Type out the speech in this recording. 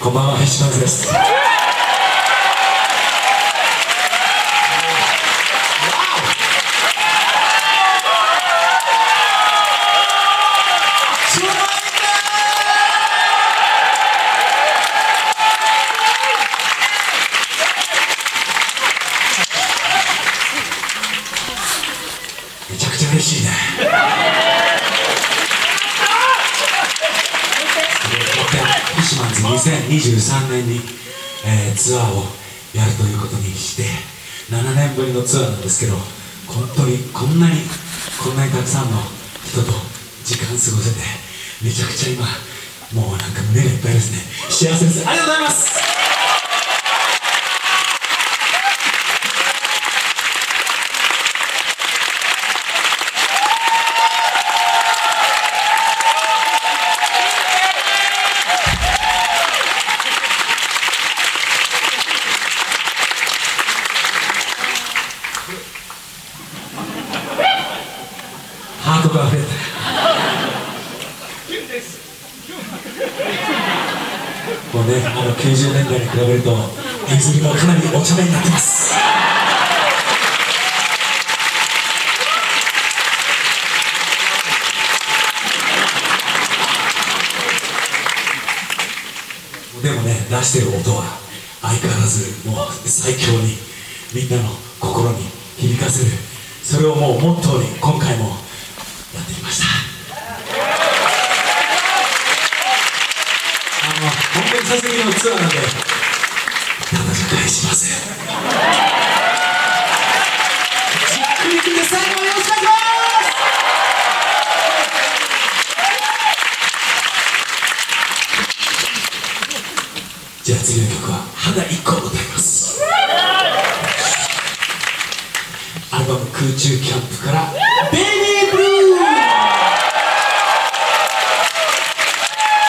こんばんはです。めちゃくちゃ嬉しいね2023年に、えーツアーをやるということにして7年ぶりのツアーなんですけど本当にこんなにこんなにたくさんの人と時間過ごせてめちゃくちゃ今もうなんか胸がいっぱいですね。幸せです。ありがとうございます。ハートが溢れ。てもうねあの90年代に比べると演奏がかなりお茶目になってます。でもね出してる音は相変わらずもう最強にみんなの心に響かせる。それをもうモットーに今回もやってきましたあの本当に久しぶりのツアーなんでただじゃ返しません。じっくり聞いて最後までよろしくお願いしますじゃあ次の曲は肌一個歌います。アルバム空中キャンプから「ベイビー